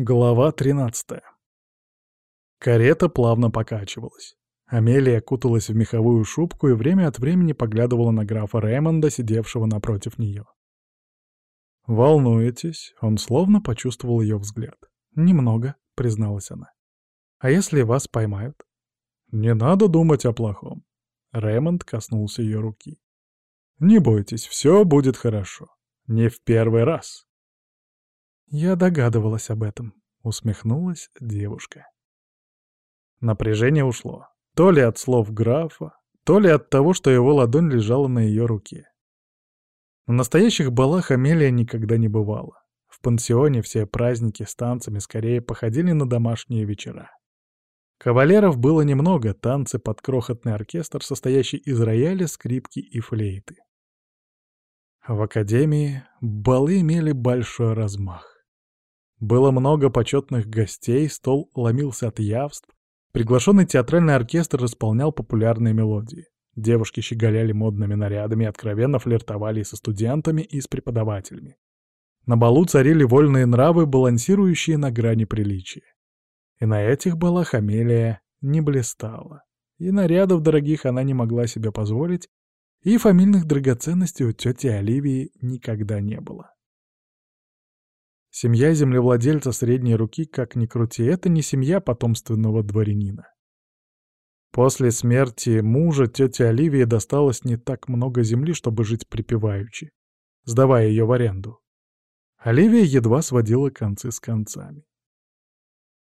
Глава 13. Карета плавно покачивалась. Амелия куталась в меховую шубку и время от времени поглядывала на графа Рэймонда, сидевшего напротив нее. «Волнуетесь?» — он словно почувствовал ее взгляд. «Немного», — призналась она. «А если вас поймают?» «Не надо думать о плохом». Рэймонд коснулся ее руки. «Не бойтесь, все будет хорошо. Не в первый раз». «Я догадывалась об этом», — усмехнулась девушка. Напряжение ушло. То ли от слов графа, то ли от того, что его ладонь лежала на ее руке. На настоящих балах Амелия никогда не бывала. В пансионе все праздники с танцами скорее походили на домашние вечера. Кавалеров было немного, танцы под крохотный оркестр, состоящий из рояля, скрипки и флейты. В академии балы имели большой размах. Было много почетных гостей, стол ломился от явств. Приглашенный театральный оркестр исполнял популярные мелодии. Девушки щеголяли модными нарядами, откровенно флиртовали со студентами и с преподавателями. На балу царили вольные нравы, балансирующие на грани приличия. И на этих балах Амелия не блистала. И нарядов дорогих она не могла себе позволить, и фамильных драгоценностей у тети Оливии никогда не было. Семья землевладельца средней руки, как ни крути, это не семья потомственного дворянина. После смерти мужа тете Оливии досталось не так много земли, чтобы жить припеваючи, сдавая ее в аренду. Оливия едва сводила концы с концами.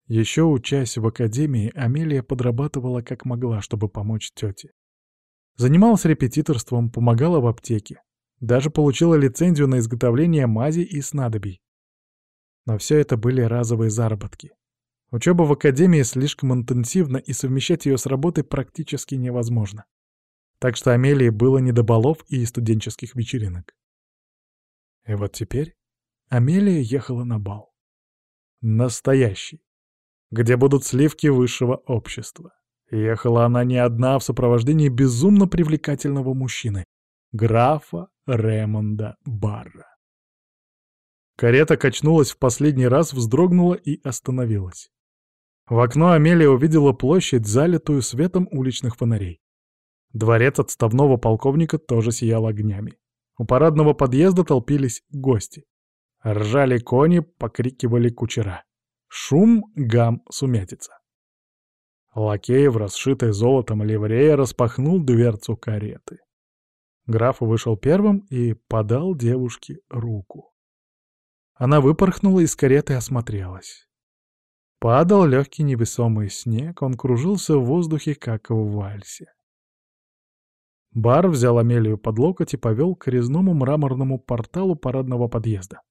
Еще учась в академии, Амелия подрабатывала как могла, чтобы помочь тете. Занималась репетиторством, помогала в аптеке. Даже получила лицензию на изготовление мази и снадобий. Но все это были разовые заработки. Учеба в академии слишком интенсивна, и совмещать ее с работой практически невозможно. Так что Амелии было не до балов и студенческих вечеринок. И вот теперь Амелия ехала на бал. Настоящий. Где будут сливки высшего общества. Ехала она не одна в сопровождении безумно привлекательного мужчины, графа Ремонда Барра. Карета качнулась в последний раз, вздрогнула и остановилась. В окно Амелия увидела площадь, залитую светом уличных фонарей. Дворец отставного полковника тоже сиял огнями. У парадного подъезда толпились гости. Ржали кони, покрикивали кучера. Шум, гам, сумятица. Лакей в расшитой золотом ливрея распахнул дверцу кареты. Граф вышел первым и подал девушке руку. Она выпорхнула из кареты и осмотрелась. Падал легкий невесомый снег, он кружился в воздухе, как в вальсе. Бар взял Амелию под локоть и повел к резному мраморному порталу парадного подъезда.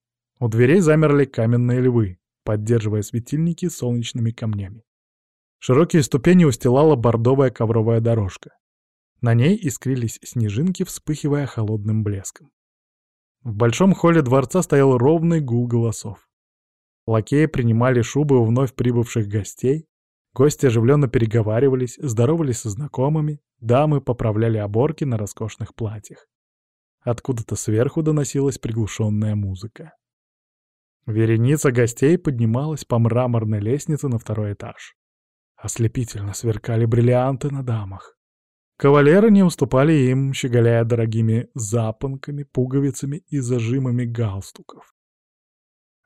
У дверей замерли каменные львы, поддерживая светильники солнечными камнями. Широкие ступени устилала бордовая ковровая дорожка. На ней искрились снежинки, вспыхивая холодным блеском. В большом холле дворца стоял ровный гул голосов. Лакеи принимали шубы у вновь прибывших гостей, гости оживленно переговаривались, здоровались со знакомыми, дамы поправляли оборки на роскошных платьях. Откуда-то сверху доносилась приглушенная музыка. Вереница гостей поднималась по мраморной лестнице на второй этаж. Ослепительно сверкали бриллианты на дамах. Кавалеры не уступали им, щеголяя дорогими запонками, пуговицами и зажимами галстуков.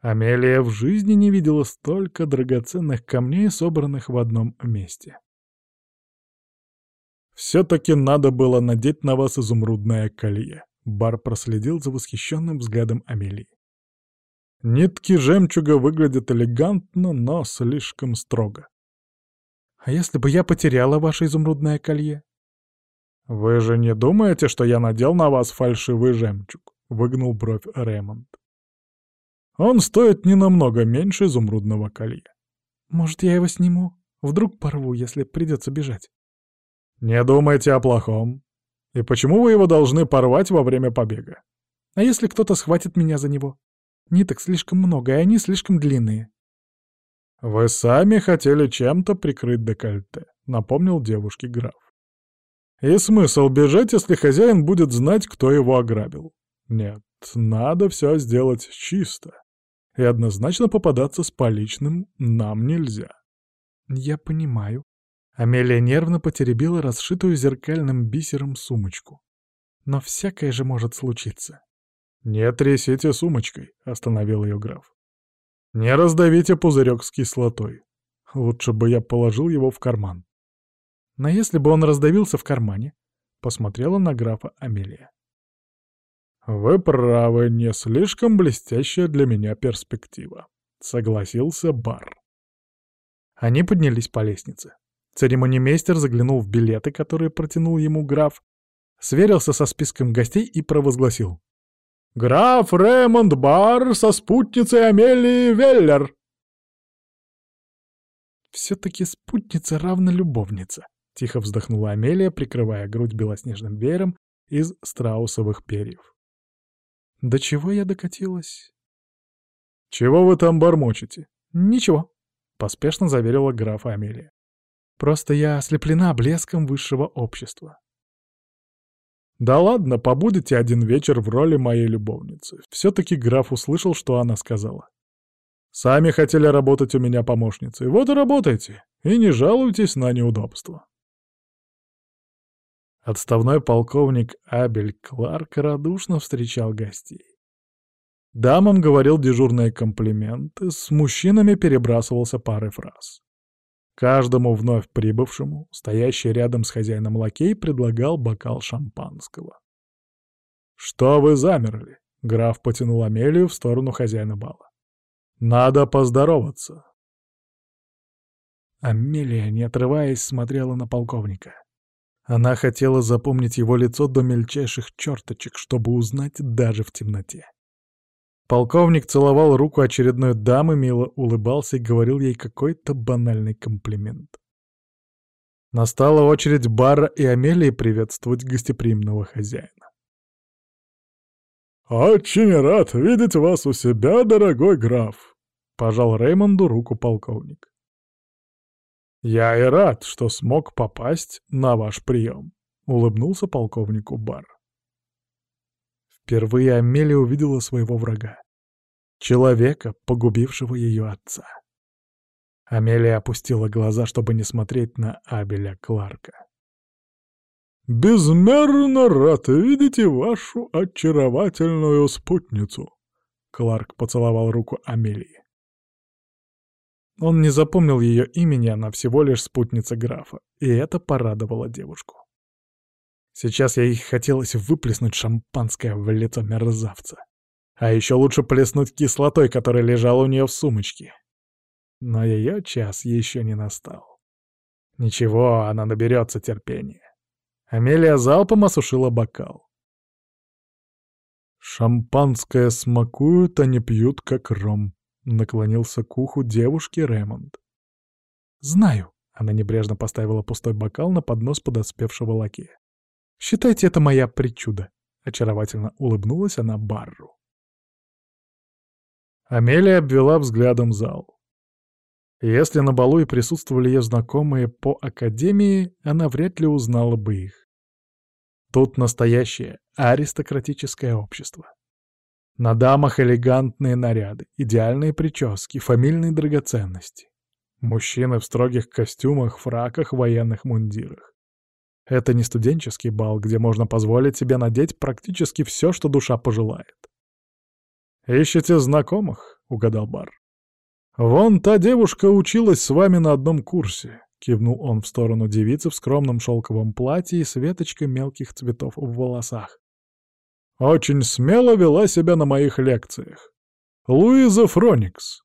Амелия в жизни не видела столько драгоценных камней, собранных в одном месте. «Все-таки надо было надеть на вас изумрудное колье», — Бар проследил за восхищенным взглядом Амелии. «Нитки жемчуга выглядят элегантно, но слишком строго». «А если бы я потеряла ваше изумрудное колье?» «Вы же не думаете, что я надел на вас фальшивый жемчуг?» — выгнул бровь Ремонт. «Он стоит не намного меньше изумрудного колья». «Может, я его сниму? Вдруг порву, если придется бежать?» «Не думайте о плохом. И почему вы его должны порвать во время побега?» «А если кто-то схватит меня за него? Ниток слишком много, и они слишком длинные». «Вы сами хотели чем-то прикрыть декольте», — напомнил девушке граф. И смысл бежать, если хозяин будет знать, кто его ограбил? Нет, надо все сделать чисто. и однозначно попадаться с поличным нам нельзя. Я понимаю. Амелия нервно потеребила расшитую зеркальным бисером сумочку. Но всякое же может случиться. «Не трясите сумочкой», — остановил ее граф. «Не раздавите пузырек с кислотой. Лучше бы я положил его в карман». Но если бы он раздавился в кармане, посмотрела на графа Амелия. «Вы правы, не слишком блестящая для меня перспектива», — согласился Бар. Они поднялись по лестнице. Церемонимейстер заглянул в билеты, которые протянул ему граф, сверился со списком гостей и провозгласил. «Граф Ремонд Бар со спутницей Амелии Веллер!» «Все-таки спутница равна любовница», — тихо вздохнула Амелия, прикрывая грудь белоснежным веером из страусовых перьев. До чего я докатилась? «Чего вы там бормочете?» «Ничего», — поспешно заверила графа Амелия. «Просто я ослеплена блеском высшего общества». «Да ладно, побудете один вечер в роли моей любовницы». Все-таки граф услышал, что она сказала. «Сами хотели работать у меня помощницей, вот и работайте, и не жалуйтесь на неудобства». Отставной полковник Абель Кларк радушно встречал гостей. Дамам говорил дежурные комплименты, с мужчинами перебрасывался парой фраз. Каждому вновь прибывшему, стоящий рядом с хозяином лакей, предлагал бокал шампанского. «Что вы замерли?» — граф потянул Амелию в сторону хозяина бала. «Надо поздороваться». Амелия, не отрываясь, смотрела на полковника. Она хотела запомнить его лицо до мельчайших черточек, чтобы узнать даже в темноте. Полковник целовал руку очередной дамы, мило улыбался и говорил ей какой-то банальный комплимент. Настала очередь Бара и Амелии приветствовать гостеприимного хозяина. «Очень рад видеть вас у себя, дорогой граф!» — пожал Реймонду руку полковник. «Я и рад, что смог попасть на ваш прием», — улыбнулся полковнику Бар. Впервые Амелия увидела своего врага. Человека, погубившего ее отца. Амелия опустила глаза, чтобы не смотреть на Абеля Кларка. «Безмерно рад видеть вашу очаровательную спутницу», — Кларк поцеловал руку Амелии. Он не запомнил ее имени, она всего лишь спутница графа, и это порадовало девушку. Сейчас ей хотелось выплеснуть шампанское в лицо мерзавца. А еще лучше плеснуть кислотой, которая лежала у нее в сумочке. Но ее час еще не настал. Ничего, она наберется терпения. Амелия залпом осушила бокал. «Шампанское смакуют, а не пьют, как ром», Наклонился к уху девушки Ремонд. «Знаю», — она небрежно поставила пустой бокал на поднос подоспевшего лакея. «Считайте это моя причуда», — очаровательно улыбнулась она Барру. Амелия обвела взглядом зал. Если на балу и присутствовали ее знакомые по академии, она вряд ли узнала бы их. Тут настоящее аристократическое общество. На дамах элегантные наряды, идеальные прически, фамильные драгоценности. Мужчины в строгих костюмах, фраках, военных мундирах. Это не студенческий бал, где можно позволить себе надеть практически все, что душа пожелает. «Ищете знакомых?» — угадал Бар. «Вон та девушка училась с вами на одном курсе», — кивнул он в сторону девицы в скромном шелковом платье и с веточкой мелких цветов в волосах. Очень смело вела себя на моих лекциях. Луиза Фроникс.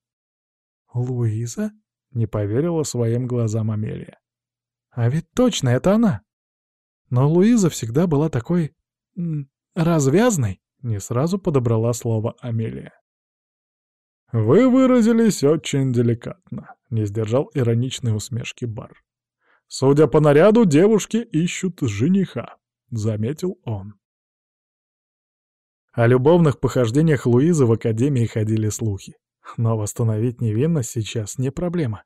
Луиза? Не поверила своим глазам Амелия. А ведь точно это она. Но Луиза всегда была такой... развязной. Не сразу подобрала слово Амелия. «Вы выразились очень деликатно», — не сдержал ироничной усмешки Бар. «Судя по наряду, девушки ищут жениха», — заметил он. О любовных похождениях Луизы в Академии ходили слухи. Но восстановить невинность сейчас не проблема.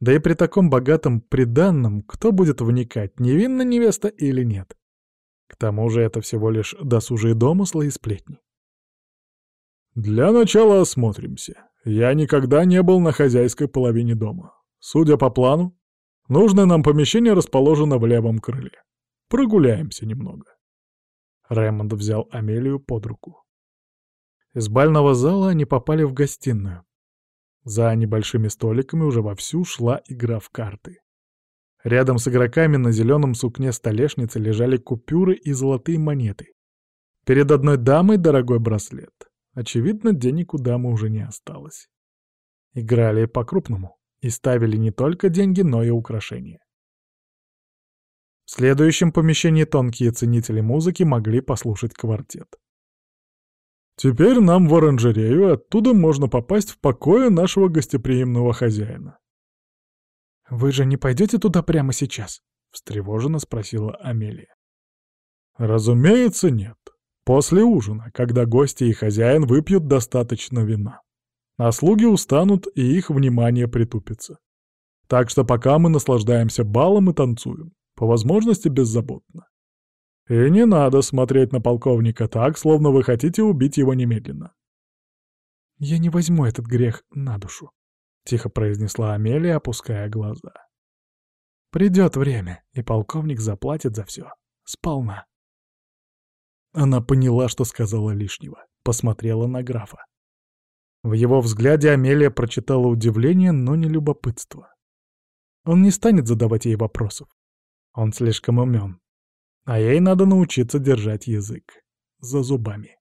Да и при таком богатом приданном кто будет вникать, невинна невеста или нет? К тому же это всего лишь досужие домыслы и сплетни. «Для начала осмотримся. Я никогда не был на хозяйской половине дома. Судя по плану, нужное нам помещение расположено в левом крыле. Прогуляемся немного». Рэймонд взял Амелию под руку. Из бального зала они попали в гостиную. За небольшими столиками уже вовсю шла игра в карты. Рядом с игроками на зеленом сукне столешницы лежали купюры и золотые монеты. Перед одной дамой дорогой браслет. Очевидно, денег у дамы уже не осталось. Играли по-крупному и ставили не только деньги, но и украшения. В следующем помещении тонкие ценители музыки могли послушать квартет. «Теперь нам в оранжерею, оттуда можно попасть в покое нашего гостеприимного хозяина», «Вы же не пойдете туда прямо сейчас?» — встревоженно спросила Амелия. «Разумеется, нет. После ужина, когда гости и хозяин выпьют достаточно вина. А слуги устанут, и их внимание притупится. Так что пока мы наслаждаемся балом и танцуем, по возможности беззаботно. И не надо смотреть на полковника так, словно вы хотите убить его немедленно. Я не возьму этот грех на душу. — тихо произнесла Амелия, опуская глаза. «Придет время, и полковник заплатит за все. Сполна». Она поняла, что сказала лишнего, посмотрела на графа. В его взгляде Амелия прочитала удивление, но не любопытство. Он не станет задавать ей вопросов. Он слишком умен. А ей надо научиться держать язык за зубами.